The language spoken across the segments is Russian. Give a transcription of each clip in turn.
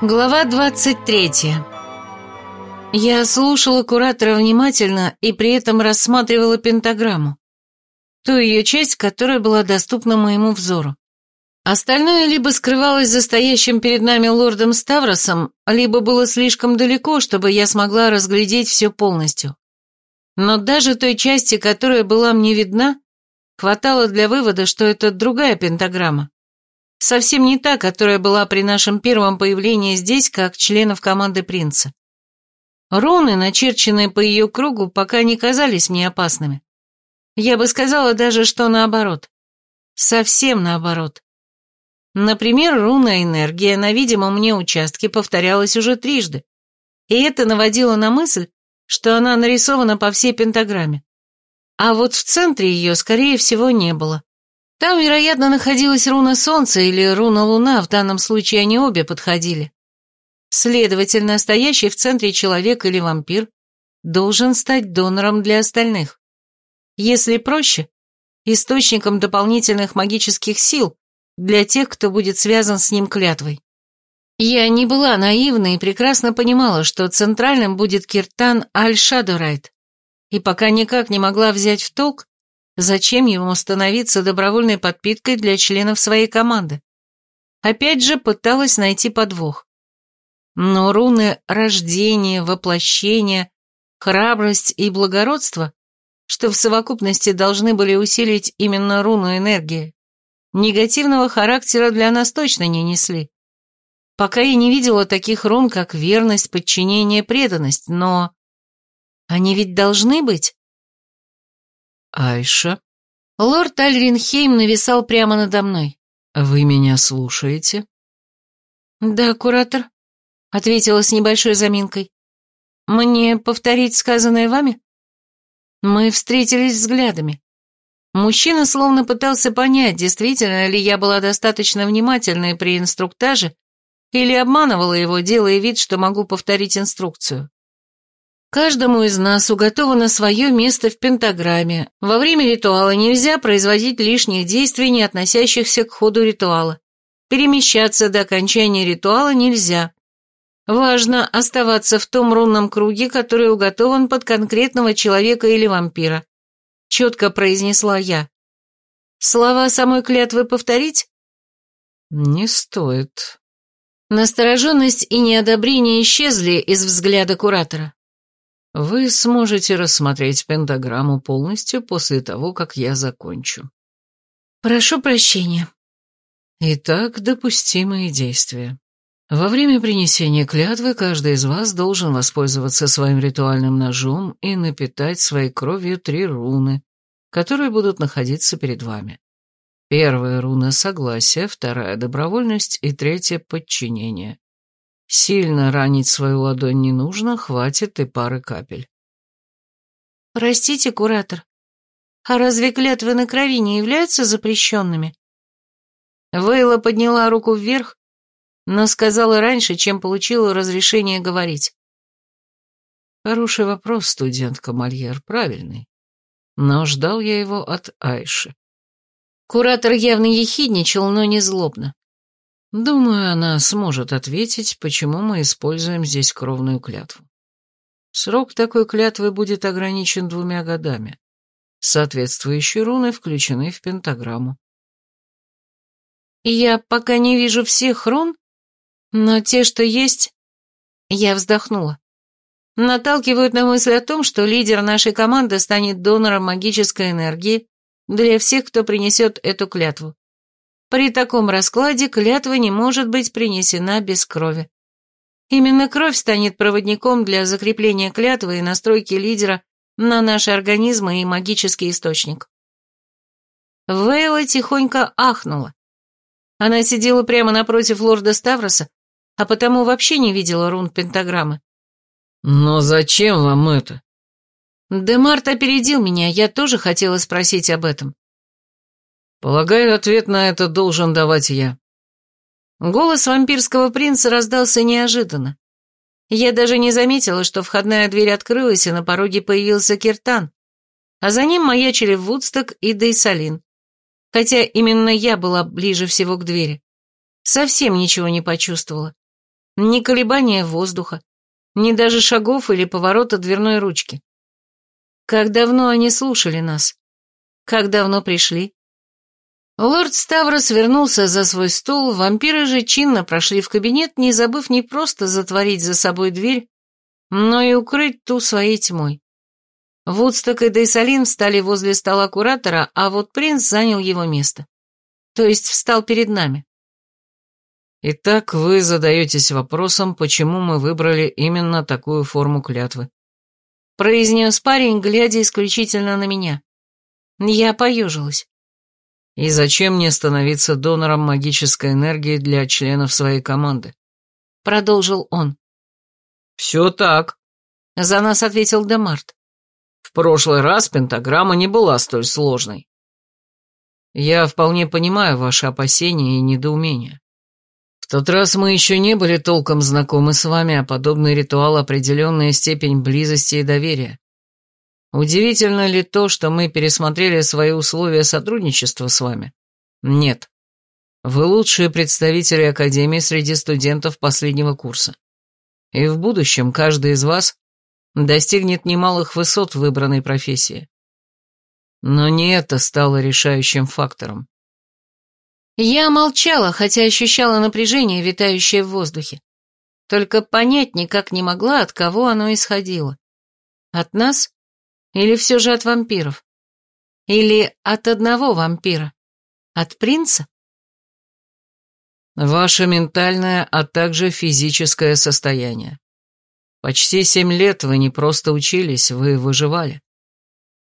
Глава 23 Я слушала куратора внимательно и при этом рассматривала пентаграмму. Ту ее часть, которая была доступна моему взору. Остальное либо скрывалось за стоящим перед нами лордом Ставросом, либо было слишком далеко, чтобы я смогла разглядеть все полностью. Но даже той части, которая была мне видна, хватало для вывода, что это другая пентаграмма. Совсем не та, которая была при нашем первом появлении здесь, как членов команды принца. Руны, начерченные по ее кругу, пока не казались мне опасными. Я бы сказала даже, что наоборот. Совсем наоборот. Например, руна энергия на видимом мне участке повторялась уже трижды, и это наводило на мысль, что она нарисована по всей пентаграмме. А вот в центре ее, скорее всего, не было. Там, вероятно, находилась руна Солнца или руна Луна, в данном случае они обе подходили. Следовательно, стоящий в центре человек или вампир должен стать донором для остальных. Если проще, источником дополнительных магических сил для тех, кто будет связан с ним клятвой. Я не была наивна и прекрасно понимала, что центральным будет Киртан Аль-Шадурайт, и пока никак не могла взять в толк, Зачем ему становиться добровольной подпиткой для членов своей команды? Опять же пыталась найти подвох. Но руны рождения, воплощения, храбрость и благородство, что в совокупности должны были усилить именно руну энергии, негативного характера для нас точно не несли. Пока я не видела таких рун, как верность, подчинение, преданность, но... Они ведь должны быть? «Айша?» Лорд Альринхейм нависал прямо надо мной. «Вы меня слушаете?» «Да, куратор», — ответила с небольшой заминкой. «Мне повторить сказанное вами?» Мы встретились взглядами. Мужчина словно пытался понять, действительно ли я была достаточно внимательной при инструктаже или обманывала его, делая вид, что могу повторить инструкцию. Каждому из нас уготовано свое место в пентаграмме. Во время ритуала нельзя производить лишних действий, не относящихся к ходу ритуала. Перемещаться до окончания ритуала нельзя. Важно оставаться в том рунном круге, который уготован под конкретного человека или вампира. Четко произнесла я. Слова самой клятвы повторить? Не стоит. Настороженность и неодобрение исчезли из взгляда куратора. Вы сможете рассмотреть пентаграмму полностью после того, как я закончу. Прошу прощения. Итак, допустимые действия. Во время принесения клятвы каждый из вас должен воспользоваться своим ритуальным ножом и напитать своей кровью три руны, которые будут находиться перед вами. Первая руна — согласие, вторая — добровольность и третья — подчинение. Сильно ранить свою ладонь не нужно, хватит и пары капель. Простите, куратор, а разве клятвы на крови не являются запрещенными? Вейла подняла руку вверх, но сказала раньше, чем получила разрешение говорить. Хороший вопрос, студентка Мольер, правильный. Но ждал я его от Айши. Куратор явно ехидничал, но не злобно. Думаю, она сможет ответить, почему мы используем здесь кровную клятву. Срок такой клятвы будет ограничен двумя годами. Соответствующие руны включены в пентаграмму. Я пока не вижу всех рун, но те, что есть... Я вздохнула. Наталкивают на мысль о том, что лидер нашей команды станет донором магической энергии для всех, кто принесет эту клятву. При таком раскладе клятва не может быть принесена без крови. Именно кровь станет проводником для закрепления клятвы и настройки лидера на наши организмы и магический источник. Вейла тихонько ахнула. Она сидела прямо напротив лорда Ставроса, а потому вообще не видела рун пентаграммы. «Но зачем вам это?» Демарт опередил меня, я тоже хотела спросить об этом. Полагаю, ответ на это должен давать я. Голос вампирского принца раздался неожиданно. Я даже не заметила, что входная дверь открылась, и на пороге появился Киртан, а за ним маячили Вудсток и Дейсалин. Хотя именно я была ближе всего к двери. Совсем ничего не почувствовала. ни колебания воздуха, ни даже шагов или поворота дверной ручки. Как давно они слушали нас? Как давно пришли? Лорд Ставрос вернулся за свой стол, вампиры же чинно прошли в кабинет, не забыв не просто затворить за собой дверь, но и укрыть ту своей тьмой. Вудсток и Дейсалин встали возле стола куратора, а вот принц занял его место. То есть встал перед нами. Итак, вы задаетесь вопросом, почему мы выбрали именно такую форму клятвы. Произнес парень, глядя исключительно на меня. Я поежилась. И зачем мне становиться донором магической энергии для членов своей команды? Продолжил он. Все так. За нас ответил Демарт. В прошлый раз пентаграмма не была столь сложной. Я вполне понимаю ваши опасения и недоумения. В тот раз мы еще не были толком знакомы с вами, а подобный ритуал определенная степень близости и доверия. Удивительно ли то, что мы пересмотрели свои условия сотрудничества с вами? Нет. Вы лучшие представители Академии среди студентов последнего курса. И в будущем каждый из вас достигнет немалых высот в выбранной профессии. Но не это стало решающим фактором. Я молчала, хотя ощущала напряжение, витающее в воздухе. Только понять никак не могла, от кого оно исходило. От нас или все же от вампиров? Или от одного вампира? От принца? Ваше ментальное, а также физическое состояние. Почти семь лет вы не просто учились, вы выживали.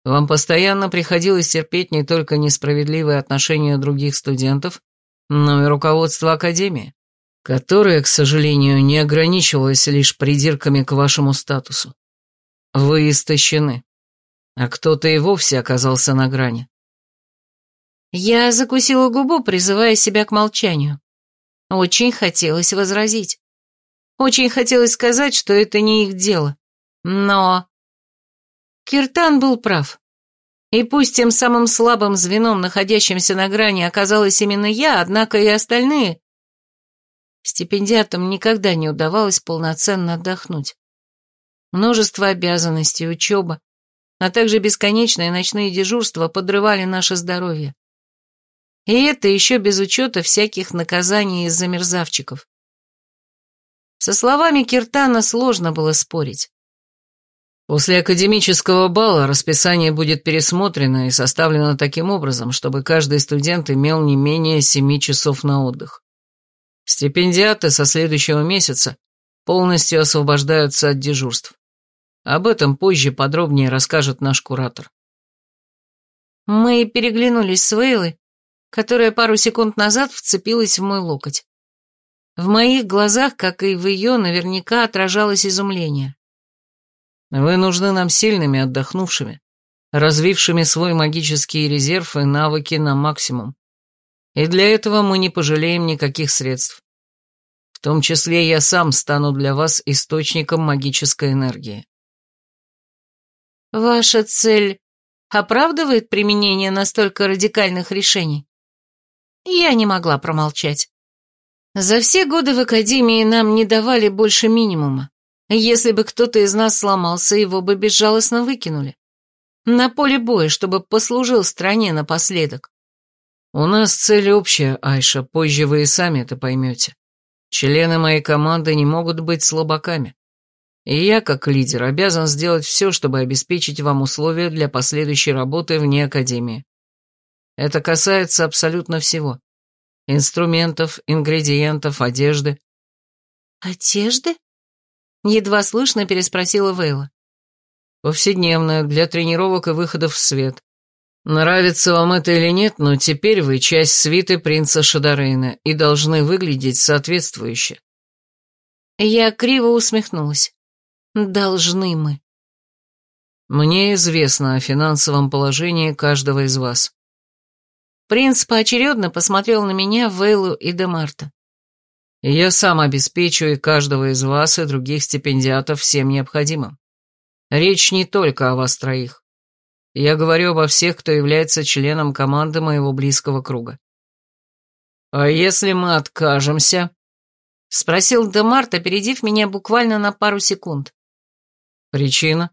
Вам постоянно приходилось терпеть не только несправедливые отношения других студентов, но и руководство Академии, которое, к сожалению, не ограничивалось лишь придирками к вашему статусу. Вы истощены а кто-то и вовсе оказался на грани. Я закусила губу, призывая себя к молчанию. Очень хотелось возразить. Очень хотелось сказать, что это не их дело. Но... Киртан был прав. И пусть тем самым слабым звеном, находящимся на грани, оказалась именно я, однако и остальные... Стипендиатам никогда не удавалось полноценно отдохнуть. Множество обязанностей, учеба, а также бесконечные ночные дежурства подрывали наше здоровье. И это еще без учета всяких наказаний из-за мерзавчиков. Со словами Киртана сложно было спорить. После академического бала расписание будет пересмотрено и составлено таким образом, чтобы каждый студент имел не менее семи часов на отдых. Стипендиаты со следующего месяца полностью освобождаются от дежурств. Об этом позже подробнее расскажет наш куратор. Мы переглянулись с Вейлой, которая пару секунд назад вцепилась в мой локоть. В моих глазах, как и в ее, наверняка отражалось изумление. Вы нужны нам сильными, отдохнувшими, развившими свой магический резерв и навыки на максимум. И для этого мы не пожалеем никаких средств. В том числе я сам стану для вас источником магической энергии. Ваша цель оправдывает применение настолько радикальных решений? Я не могла промолчать. За все годы в Академии нам не давали больше минимума. Если бы кто-то из нас сломался, его бы безжалостно выкинули. На поле боя, чтобы послужил стране напоследок. У нас цель общая, Айша, позже вы и сами это поймете. Члены моей команды не могут быть слабаками. И я, как лидер, обязан сделать все, чтобы обеспечить вам условия для последующей работы вне Академии. Это касается абсолютно всего. Инструментов, ингредиентов, одежды. «Одежды?» Едва слышно переспросила Вейла. Повседневная, для тренировок и выходов в свет. Нравится вам это или нет, но теперь вы часть свиты принца Шадарейна и должны выглядеть соответствующе. Я криво усмехнулась. Должны мы. Мне известно о финансовом положении каждого из вас. Принц поочередно посмотрел на меня, Вейлу и Демарта. Я сам обеспечу и каждого из вас, и других стипендиатов всем необходимым. Речь не только о вас троих. Я говорю обо всех, кто является членом команды моего близкого круга. А если мы откажемся? Спросил Демарт, опередив меня буквально на пару секунд. Причина?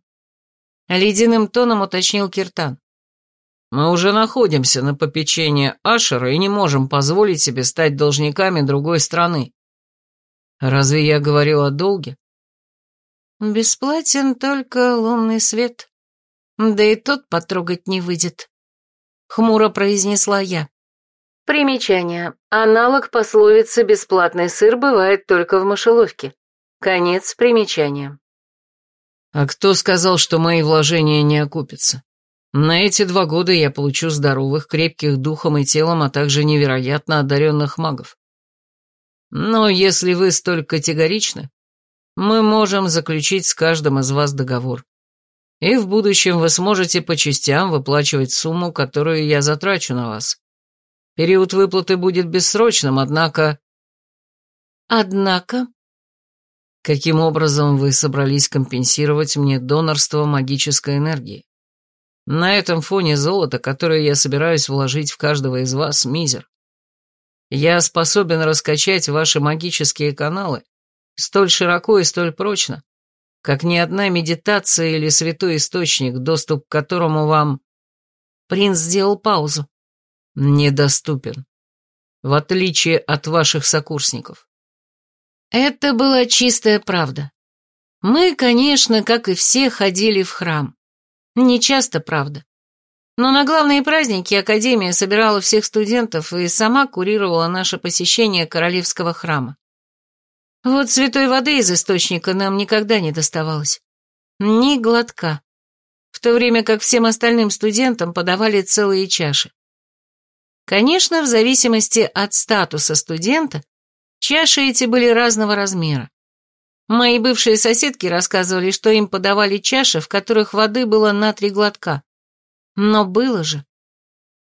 Ледяным тоном уточнил Киртан. Мы уже находимся на попечении Ашера и не можем позволить себе стать должниками другой страны. Разве я говорил о долге? Бесплатен только лунный свет. Да и тот потрогать не выйдет. Хмуро произнесла я. Примечание. Аналог пословицы «бесплатный сыр» бывает только в мышеловке. Конец примечания. А кто сказал, что мои вложения не окупятся? На эти два года я получу здоровых, крепких духом и телом, а также невероятно одаренных магов. Но если вы столь категоричны, мы можем заключить с каждым из вас договор. И в будущем вы сможете по частям выплачивать сумму, которую я затрачу на вас. Период выплаты будет бессрочным, однако... Однако? Каким образом вы собрались компенсировать мне донорство магической энергии? На этом фоне золото, которое я собираюсь вложить в каждого из вас, мизер. Я способен раскачать ваши магические каналы столь широко и столь прочно, как ни одна медитация или святой источник, доступ к которому вам... Принц сделал паузу. Недоступен. В отличие от ваших сокурсников. Это была чистая правда. Мы, конечно, как и все, ходили в храм. Не часто, правда. Но на главные праздники Академия собирала всех студентов и сама курировала наше посещение Королевского храма. Вот святой воды из источника нам никогда не доставалось. Ни глотка. В то время как всем остальным студентам подавали целые чаши. Конечно, в зависимости от статуса студента, Чаши эти были разного размера. Мои бывшие соседки рассказывали, что им подавали чаши, в которых воды было на три глотка. Но было же.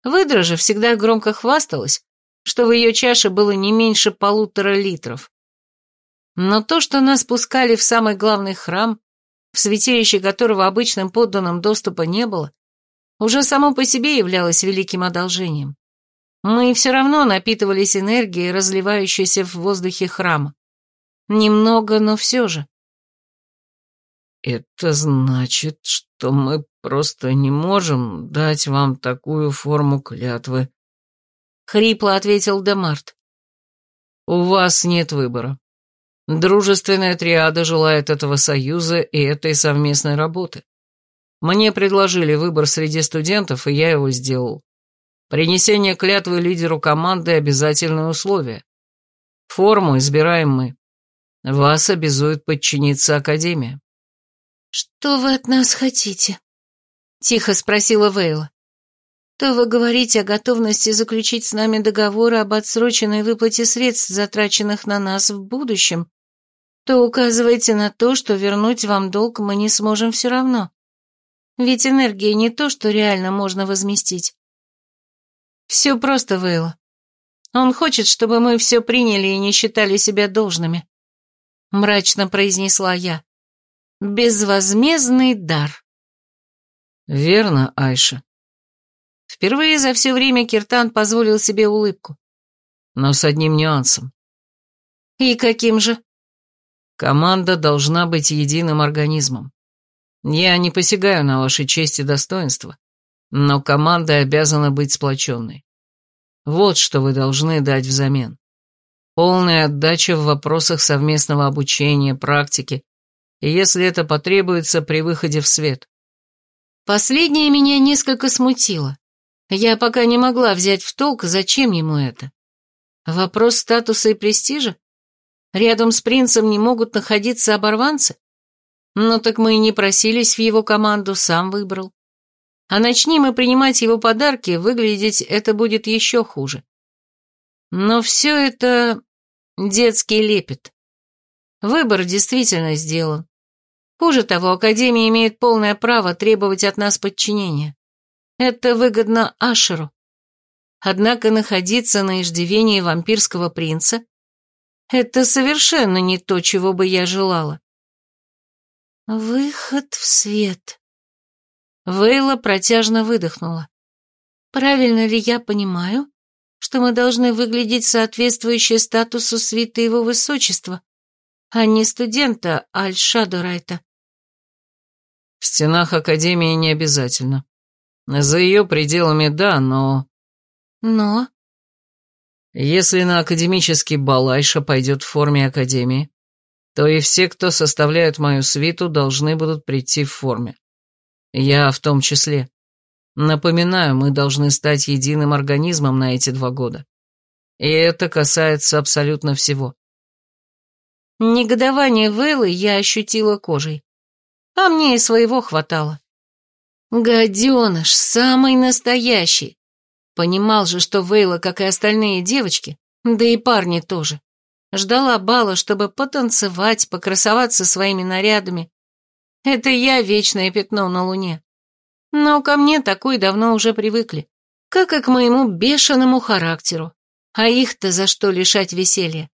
Выдра же всегда громко хвасталась, что в ее чаше было не меньше полутора литров. Но то, что нас пускали в самый главный храм, в святилище которого обычным подданным доступа не было, уже само по себе являлось великим одолжением. Мы все равно напитывались энергией, разливающейся в воздухе храма. Немного, но все же. «Это значит, что мы просто не можем дать вам такую форму клятвы», — хрипло ответил Демарт. «У вас нет выбора. Дружественная триада желает этого союза и этой совместной работы. Мне предложили выбор среди студентов, и я его сделал. Принесение клятвы лидеру команды – обязательное условие. Форму избираем мы. Вас обязует подчиниться Академия. «Что вы от нас хотите?» – тихо спросила Вейла. «То вы говорите о готовности заключить с нами договоры об отсроченной выплате средств, затраченных на нас в будущем, то указываете на то, что вернуть вам долг мы не сможем все равно. Ведь энергия не то, что реально можно возместить. Все просто, Вейла. Он хочет, чтобы мы все приняли и не считали себя должными. Мрачно произнесла я. Безвозмездный дар. Верно, Айша. Впервые за все время Киртан позволил себе улыбку. Но с одним нюансом. И каким же? Команда должна быть единым организмом. Я не посягаю на ваши честь и достоинства, но команда обязана быть сплоченной. Вот что вы должны дать взамен. Полная отдача в вопросах совместного обучения, практики, и если это потребуется при выходе в свет. Последнее меня несколько смутило. Я пока не могла взять в толк, зачем ему это. Вопрос статуса и престижа? Рядом с принцем не могут находиться оборванцы? Ну так мы и не просились в его команду, сам выбрал. А начни мы принимать его подарки, выглядеть это будет еще хуже. Но все это детский лепет. Выбор действительно сделан. Хуже того, Академия имеет полное право требовать от нас подчинения. Это выгодно Ашеру. Однако находиться на иждивении вампирского принца — это совершенно не то, чего бы я желала. Выход в свет. Вейла протяжно выдохнула. «Правильно ли я понимаю, что мы должны выглядеть соответствующе статусу свиты его высочества, а не студента Аль-Шадурайта. В стенах Академии не обязательно. За ее пределами да, но... Но? Если на академический бал Айша пойдет в форме Академии, то и все, кто составляют мою свиту, должны будут прийти в форме. Я в том числе. Напоминаю, мы должны стать единым организмом на эти два года. И это касается абсолютно всего. Негодование Вэллы я ощутила кожей. А мне и своего хватало. Гаденыш, самый настоящий. Понимал же, что Вейла, как и остальные девочки, да и парни тоже, ждала бала, чтобы потанцевать, покрасоваться своими нарядами. Это я вечное пятно на луне. Но ко мне такой давно уже привыкли, как и к моему бешеному характеру. А их-то за что лишать веселья?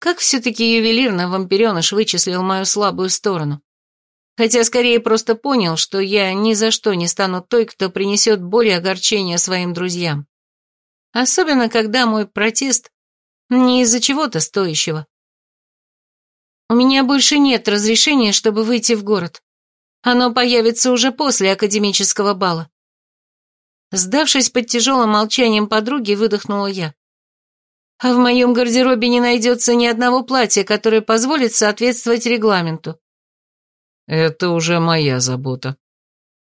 Как все-таки ювелирно вампиреныш вычислил мою слабую сторону? Хотя скорее просто понял, что я ни за что не стану той, кто принесет боль и огорчение своим друзьям. Особенно, когда мой протест не из-за чего-то стоящего. У меня больше нет разрешения, чтобы выйти в город. Оно появится уже после академического бала. Сдавшись под тяжелым молчанием подруги, выдохнула я. А в моем гардеробе не найдется ни одного платья, которое позволит соответствовать регламенту. Это уже моя забота.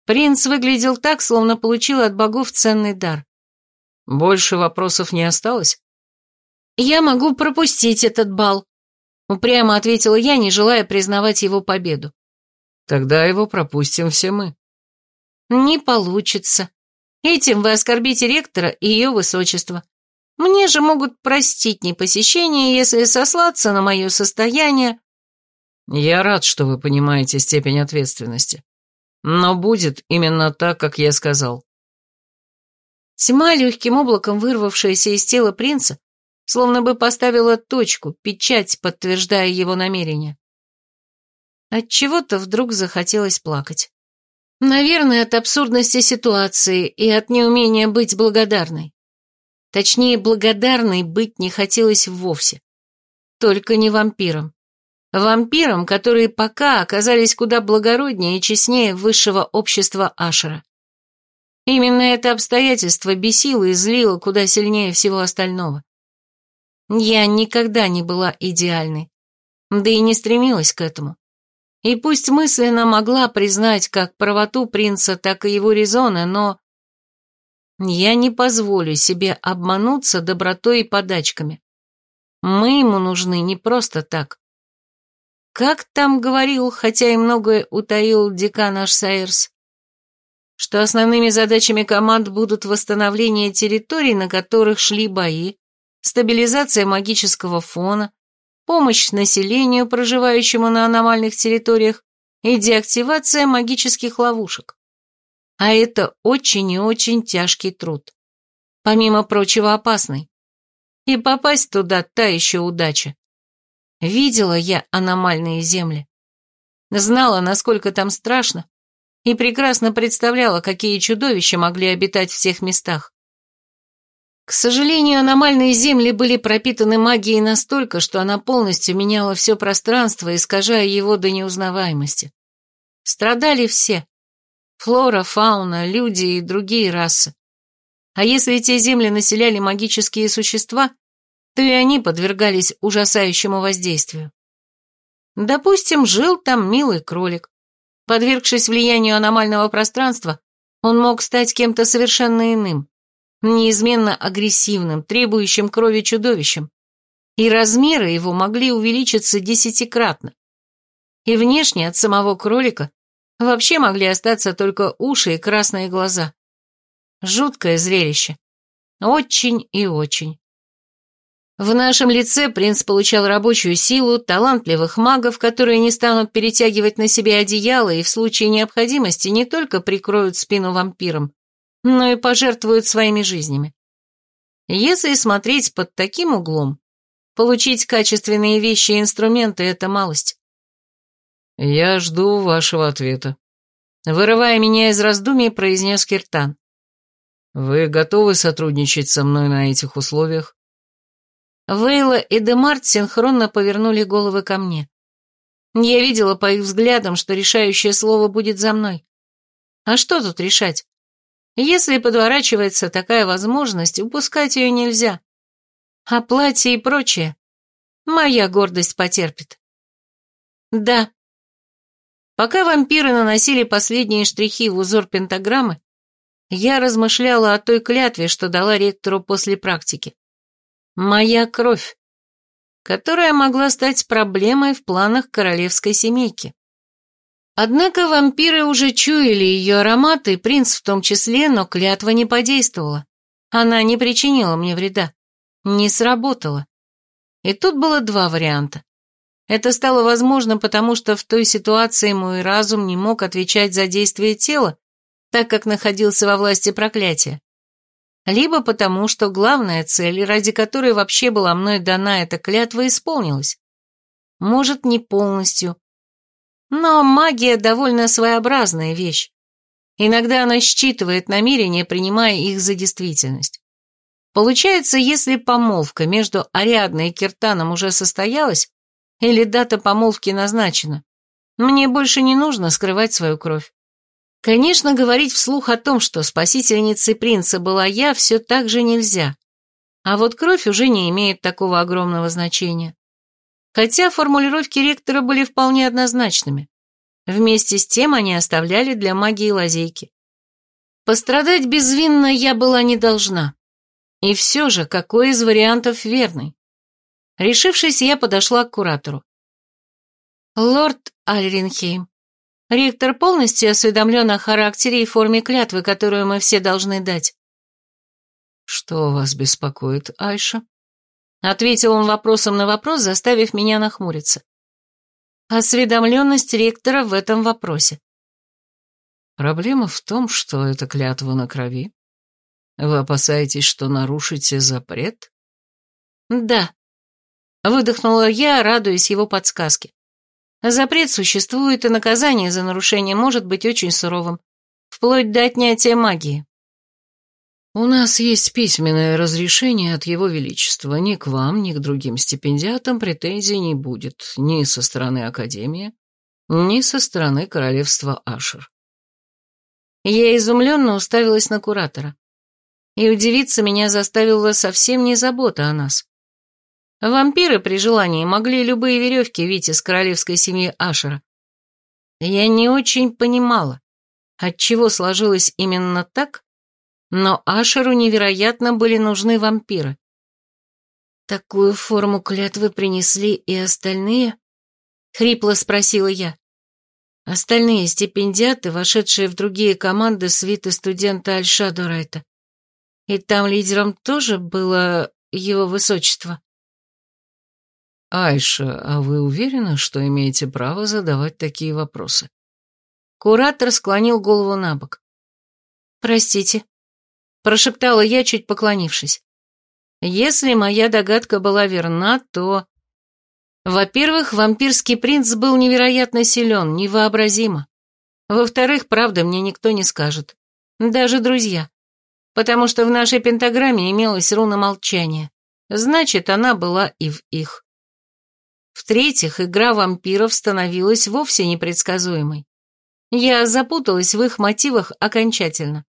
Принц выглядел так, словно получил от богов ценный дар. Больше вопросов не осталось? Я могу пропустить этот бал, упрямо ответила я, не желая признавать его победу. Тогда его пропустим все мы. Не получится. Этим вы оскорбите ректора и ее высочество. Мне же могут простить непосещение, если сослаться на мое состояние. Я рад, что вы понимаете степень ответственности. Но будет именно так, как я сказал. Тьма, легким облаком вырвавшаяся из тела принца, словно бы поставила точку, печать, подтверждая его намерение. От чего-то вдруг захотелось плакать. Наверное, от абсурдности ситуации и от неумения быть благодарной. Точнее, благодарной быть не хотелось вовсе. Только не вампиром. Вампирам, которые пока оказались куда благороднее и честнее высшего общества Ашера. Именно это обстоятельство бесило и злило куда сильнее всего остального. Я никогда не была идеальной, да и не стремилась к этому. И пусть мысленно могла признать как правоту принца, так и его резоны, но... Я не позволю себе обмануться добротой и подачками. Мы ему нужны не просто так. Как там говорил, хотя и многое утаил декан наш Сайерс, что основными задачами команд будут восстановление территорий, на которых шли бои, стабилизация магического фона, помощь населению, проживающему на аномальных территориях, и деактивация магических ловушек. А это очень и очень тяжкий труд. Помимо прочего, опасный. И попасть туда та еще удача. Видела я аномальные земли. Знала, насколько там страшно, и прекрасно представляла, какие чудовища могли обитать в тех местах. К сожалению, аномальные земли были пропитаны магией настолько, что она полностью меняла все пространство, искажая его до неузнаваемости. Страдали все. Флора, фауна, люди и другие расы. А если те земли населяли магические существа, то и они подвергались ужасающему воздействию. Допустим, жил там милый кролик. Подвергшись влиянию аномального пространства, он мог стать кем-то совершенно иным неизменно агрессивным, требующим крови чудовищем, и размеры его могли увеличиться десятикратно. И внешне от самого кролика вообще могли остаться только уши и красные глаза. Жуткое зрелище. Очень и очень. В нашем лице принц получал рабочую силу, талантливых магов, которые не станут перетягивать на себе одеяло и в случае необходимости не только прикроют спину вампирам, но и пожертвуют своими жизнями. Если смотреть под таким углом, получить качественные вещи и инструменты – это малость. «Я жду вашего ответа», – вырывая меня из раздумий, произнес Киртан. Вы готовы сотрудничать со мной на этих условиях? Вейла и Демарт синхронно повернули головы ко мне. Я видела по их взглядам, что решающее слово будет за мной. А что тут решать? Если подворачивается такая возможность, упускать ее нельзя. А платье и прочее моя гордость потерпит. Да. Пока вампиры наносили последние штрихи в узор пентаграммы, я размышляла о той клятве, что дала ректору после практики. Моя кровь, которая могла стать проблемой в планах королевской семейки. Однако вампиры уже чуяли ее аромат, и принц в том числе, но клятва не подействовала. Она не причинила мне вреда. Не сработала. И тут было два варианта. Это стало возможно, потому что в той ситуации мой разум не мог отвечать за действие тела, так как находился во власти проклятия либо потому, что главная цель, ради которой вообще была мной дана эта клятва, исполнилась. Может, не полностью. Но магия довольно своеобразная вещь. Иногда она считывает намерения, принимая их за действительность. Получается, если помолвка между Ариадной и Киртаном уже состоялась, или дата помолвки назначена, мне больше не нужно скрывать свою кровь. Конечно, говорить вслух о том, что спасительницей принца была я, все так же нельзя. А вот кровь уже не имеет такого огромного значения. Хотя формулировки ректора были вполне однозначными. Вместе с тем они оставляли для магии лазейки. Пострадать безвинно я была не должна. И все же, какой из вариантов верный? Решившись, я подошла к куратору. «Лорд Альринхейм, Ректор полностью осведомлен о характере и форме клятвы, которую мы все должны дать. «Что вас беспокоит, Айша?» Ответил он вопросом на вопрос, заставив меня нахмуриться. Осведомленность ректора в этом вопросе. Проблема в том, что это клятва на крови. Вы опасаетесь, что нарушите запрет? Да. Выдохнула я, радуясь его подсказке. Запрет существует, и наказание за нарушение может быть очень суровым, вплоть до отнятия магии. У нас есть письменное разрешение от Его Величества. Ни к вам, ни к другим стипендиатам претензий не будет ни со стороны Академии, ни со стороны Королевства Ашер. Я изумленно уставилась на куратора. И удивиться меня заставила совсем не забота о нас. Вампиры при желании могли любые веревки видеть из королевской семьи Ашера. Я не очень понимала, отчего сложилось именно так, но Ашеру невероятно были нужны вампиры. «Такую форму клятвы принесли и остальные?» — хрипло спросила я. Остальные стипендиаты, вошедшие в другие команды свиты студента Альшадурайта. И там лидером тоже было его высочество. «Айша, а вы уверены, что имеете право задавать такие вопросы?» Куратор склонил голову на бок. «Простите», — прошептала я, чуть поклонившись. «Если моя догадка была верна, то...» Во-первых, вампирский принц был невероятно силен, невообразимо. Во-вторых, правда мне никто не скажет. Даже друзья. Потому что в нашей пентаграмме имелась руна молчания. Значит, она была и в их. В-третьих, игра вампиров становилась вовсе непредсказуемой. Я запуталась в их мотивах окончательно.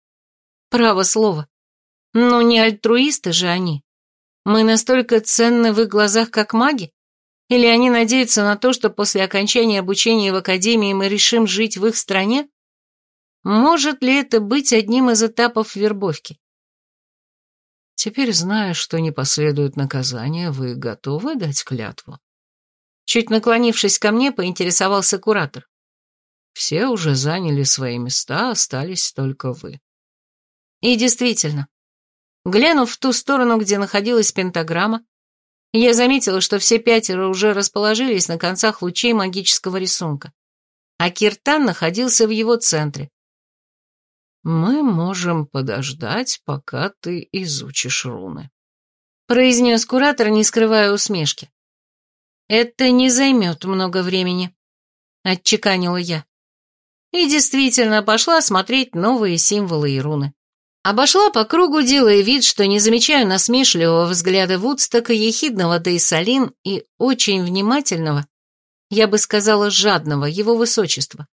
Право слово. Но не альтруисты же они. Мы настолько ценны в их глазах, как маги? Или они надеются на то, что после окончания обучения в академии мы решим жить в их стране? Может ли это быть одним из этапов вербовки? Теперь, зная, что не последует наказания, вы готовы дать клятву? Чуть наклонившись ко мне, поинтересовался куратор. Все уже заняли свои места, остались только вы. И действительно, глянув в ту сторону, где находилась пентаграмма, я заметила, что все пятеро уже расположились на концах лучей магического рисунка, а Киртан находился в его центре. «Мы можем подождать, пока ты изучишь руны», — произнес куратор, не скрывая усмешки. «Это не займет много времени», — отчеканила я. И действительно пошла смотреть новые символы и руны. Обошла по кругу, делая вид, что не замечаю насмешливого взгляда Вудстока, ехидного Дейсалин и очень внимательного, я бы сказала, жадного, его высочества.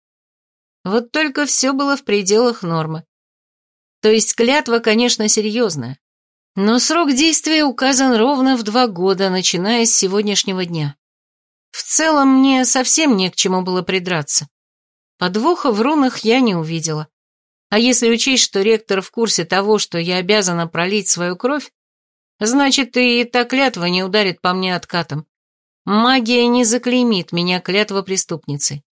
Вот только все было в пределах нормы. То есть клятва, конечно, серьезная, но срок действия указан ровно в два года, начиная с сегодняшнего дня. В целом, мне совсем не к чему было придраться. Подвоха в рунах я не увидела. А если учесть, что ректор в курсе того, что я обязана пролить свою кровь, значит, и та клятва не ударит по мне откатом. Магия не заклеймит меня клятва преступницей.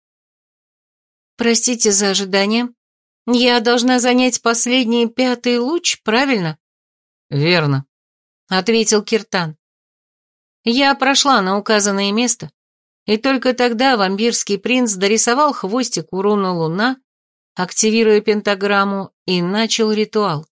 Простите за ожидание. Я должна занять последний пятый луч, правильно? Верно, ответил Киртан. Я прошла на указанное место, и только тогда вампирский принц дорисовал хвостик у руны луна, активируя пентаграмму, и начал ритуал.